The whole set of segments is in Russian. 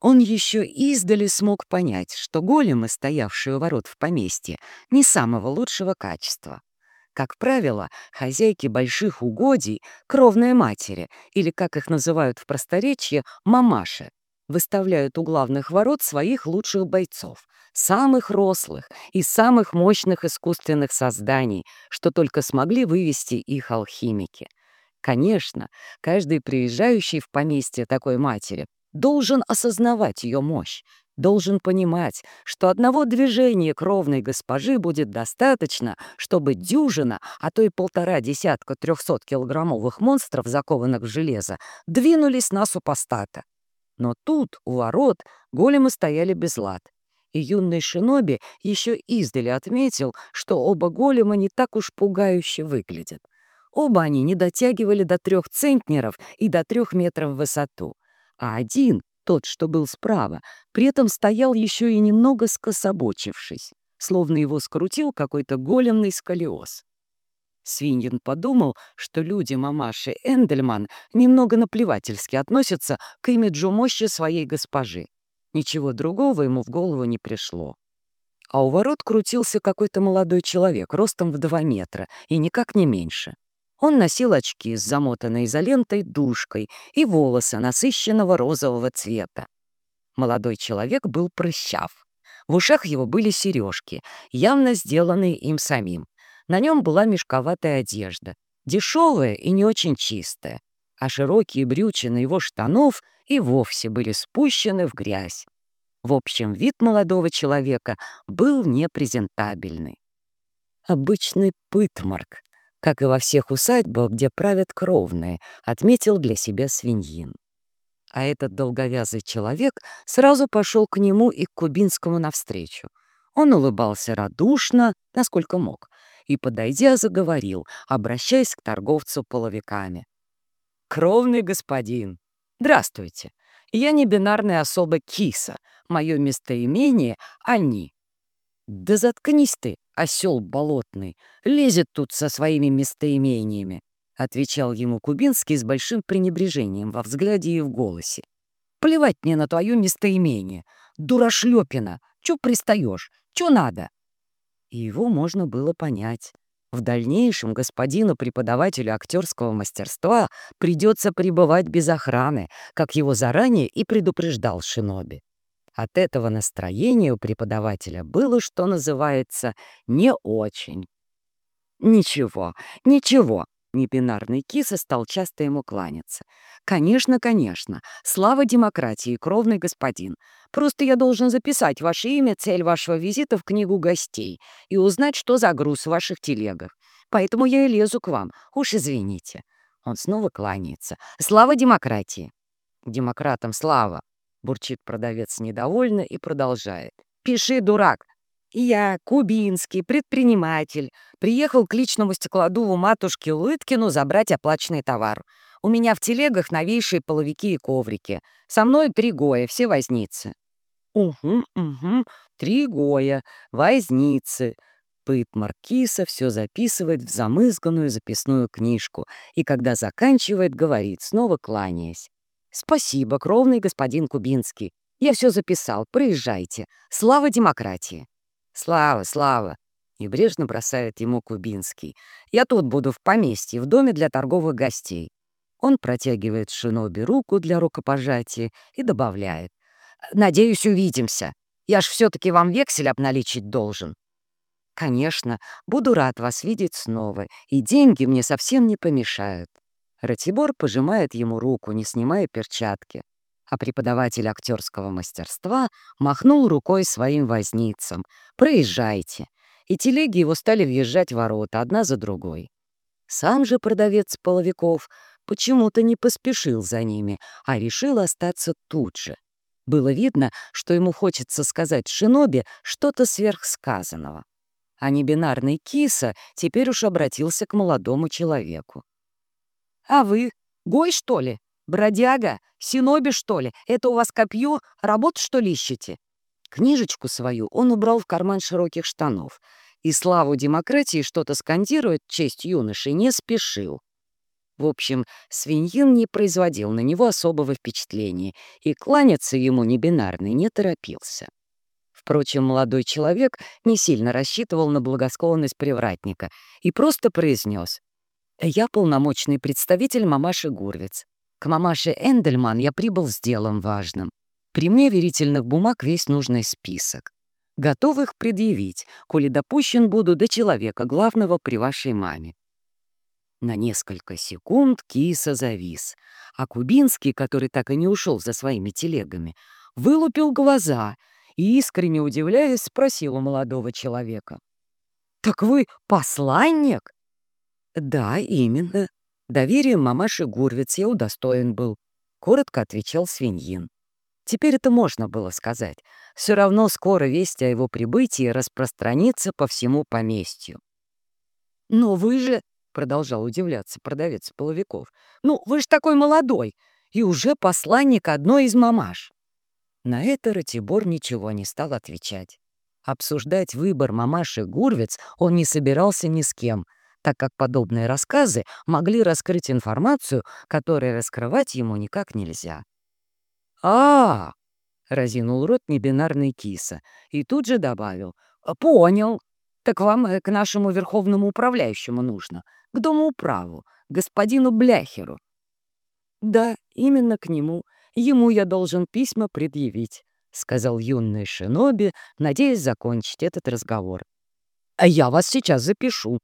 Он еще издали смог понять, что големы, стоявшие у ворот в поместье, не самого лучшего качества. Как правило, хозяйки больших угодий, кровные матери, или, как их называют в просторечье, мамаши, выставляют у главных ворот своих лучших бойцов, самых рослых и самых мощных искусственных созданий, что только смогли вывести их алхимики. Конечно, каждый приезжающий в поместье такой матери должен осознавать ее мощь, должен понимать, что одного движения кровной госпожи будет достаточно, чтобы дюжина, а то и полтора десятка трехсоткилограммовых монстров, закованных в железо, двинулись на супостата. Но тут, у ворот, големы стояли без лад. И юный шиноби еще издали отметил, что оба голема не так уж пугающе выглядят. Оба они не дотягивали до трех центнеров и до трех метров в высоту. А один, тот, что был справа, при этом стоял еще и немного скособочившись, словно его скрутил какой-то големный сколиоз. Свиньин подумал, что люди мамаши Эндельман немного наплевательски относятся к имиджу мощи своей госпожи. Ничего другого ему в голову не пришло. А у ворот крутился какой-то молодой человек, ростом в два метра, и никак не меньше. Он носил очки с замотанной изолентой душкой и волосы насыщенного розового цвета. Молодой человек был прыщав. В ушах его были сережки, явно сделанные им самим. На нем была мешковатая одежда, дешевая и не очень чистая, а широкие брючины его штанов и вовсе были спущены в грязь. В общем, вид молодого человека был непрезентабельный. Обычный пытмарк, как и во всех усадьбах, где правят кровные, отметил для себя свиньин. А этот долговязый человек сразу пошел к нему и к Кубинскому навстречу. Он улыбался радушно, насколько мог, и, подойдя, заговорил, обращаясь к торговцу половиками. «Кровный господин, здравствуйте. Я не бинарная особа Киса. Мое местоимение — они. «Да заткнись ты, осел болотный, лезет тут со своими местоимениями», — отвечал ему Кубинский с большим пренебрежением во взгляде и в голосе. «Плевать мне на твое местоимение. Дурашлепина, чё пристаешь, чё надо?» И его можно было понять. В дальнейшем господину преподавателю актерского мастерства придется пребывать без охраны, как его заранее и предупреждал Шиноби. От этого настроения у преподавателя было, что называется, не очень. «Ничего, ничего», — непинарный киса стал часто ему кланяться. «Конечно, конечно. Слава демократии, кровный господин. Просто я должен записать ваше имя, цель вашего визита в книгу гостей и узнать, что за груз в ваших телегах. Поэтому я и лезу к вам. Уж извините». Он снова кланяется. «Слава демократии!» «Демократам слава!» Бурчит продавец недовольно и продолжает. «Пиши, дурак! Я, кубинский предприниматель, приехал к личному стеклодуву матушки Лыткину забрать оплаченный товар. У меня в телегах новейшие половики и коврики. Со мной три гоя, все возницы». «Угу, угу, три гоя, возницы». Пыт Маркиса все записывает в замызганную записную книжку и, когда заканчивает, говорит, снова кланяясь. «Спасибо, кровный господин Кубинский. Я все записал. Проезжайте. Слава демократии!» «Слава, слава!» — небрежно бросает ему Кубинский. «Я тут буду в поместье, в доме для торговых гостей». Он протягивает Шиноби руку для рукопожатия и добавляет. «Надеюсь, увидимся. Я ж все-таки вам вексель обналичить должен». «Конечно, буду рад вас видеть снова, и деньги мне совсем не помешают». Ратибор пожимает ему руку, не снимая перчатки, а преподаватель актерского мастерства махнул рукой своим возницам «Проезжайте!» и телеги его стали въезжать в ворота одна за другой. Сам же продавец половиков почему-то не поспешил за ними, а решил остаться тут же. Было видно, что ему хочется сказать Шиноби что-то сверхсказанного. А небинарный киса теперь уж обратился к молодому человеку. «А вы? Гой, что ли? Бродяга? Синоби, что ли? Это у вас копье? Работу, что ли, ищете?» Книжечку свою он убрал в карман широких штанов и славу демократии что-то скандирует честь юноши не спешил. В общем, свиньин не производил на него особого впечатления, и кланяться ему небинарный не торопился. Впрочем, молодой человек не сильно рассчитывал на благосклонность привратника и просто произнес «Я полномочный представитель мамаши Гурвиц. К мамаше Эндельман я прибыл с делом важным. При мне верительных бумаг весь нужный список. Готов их предъявить, коли допущен буду до человека, главного при вашей маме. На несколько секунд киса завис, а Кубинский, который так и не ушел за своими телегами, вылупил глаза и, искренне удивляясь, спросил у молодого человека. «Так вы посланник?» «Да, именно. Доверием мамаши Гурвиц я удостоен был», — коротко отвечал свиньин. Теперь это можно было сказать. Все равно скоро весть о его прибытии распространится по всему поместью. «Но вы же продолжал удивляться продавец половиков. «Ну, вы ж такой молодой, и уже посланник одной из мамаш». На это Ратибор ничего не стал отвечать. Обсуждать выбор мамаши Гурвиц он не собирался ни с кем, так как подобные рассказы могли раскрыть информацию, которую раскрывать ему никак нельзя. а, -а, -а разинул рот небинарный киса и тут же добавил. «Понял. Так вам э, к нашему верховному управляющему нужно к дому управу, господину Бляхеру. Да, именно к нему. Ему я должен письма предъявить, сказал юный шиноби, надеясь закончить этот разговор. А я вас сейчас запишу.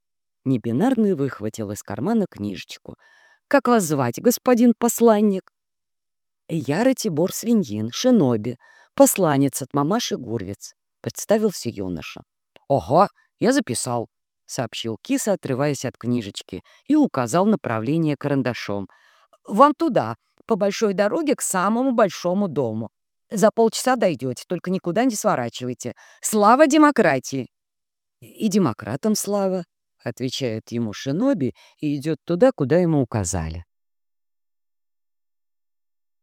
Небинарный выхватил из кармана книжечку. «Как вас звать, господин посланник?» «Я Ратибор Свиньин, шиноби, посланец от мамаши Гурвиц», — представился юноша. «Ого, я записал сообщил киса, отрываясь от книжечки, и указал направление карандашом. «Вам туда, по большой дороге к самому большому дому. За полчаса дойдете, только никуда не сворачивайте. Слава демократии!» «И демократам слава!» — отвечает ему Шиноби и идет туда, куда ему указали.